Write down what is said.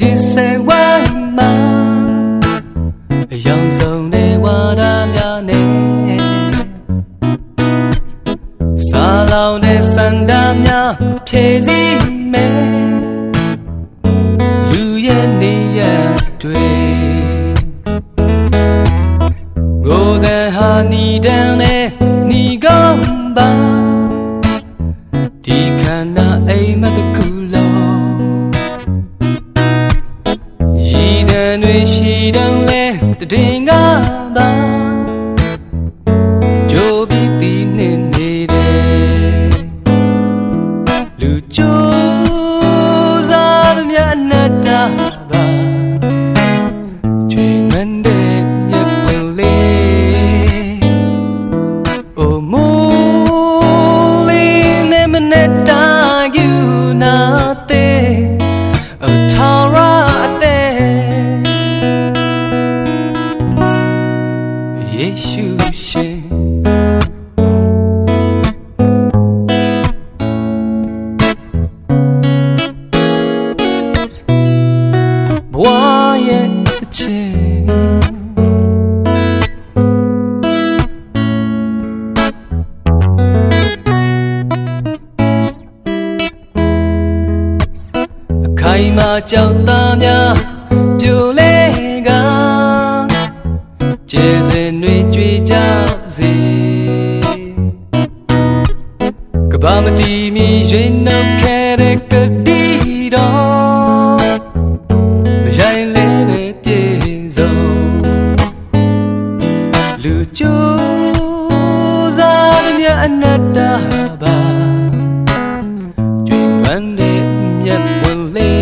ဒီဆယ်ဝိုင်းမှာအယောင်ဆုံးတဲ့ဝါဒများနဲ့စာလောင်တဲ့စန္ဒများဖြည့်စည်းမယ်လူရဲ့နေရတွေငိုတဲ့ဟာနီတန်နဲ့နီကောင်းပါ တွေရှိတုံးလဲတည်ငါ ယေရှုရှင်ဘဝရဲ့အချင်းအခို စေကဘာမတီမီရွေးနှုတ်ခဲ့တဲ့ကတိတော်မရိုင်းလဲနဲ့ပြေဆုံးလူကျိုးစားတဲ့မြတ်အနတ္တပါကျွေးဝမ်းတဲ့မြတ်ဝင်လေး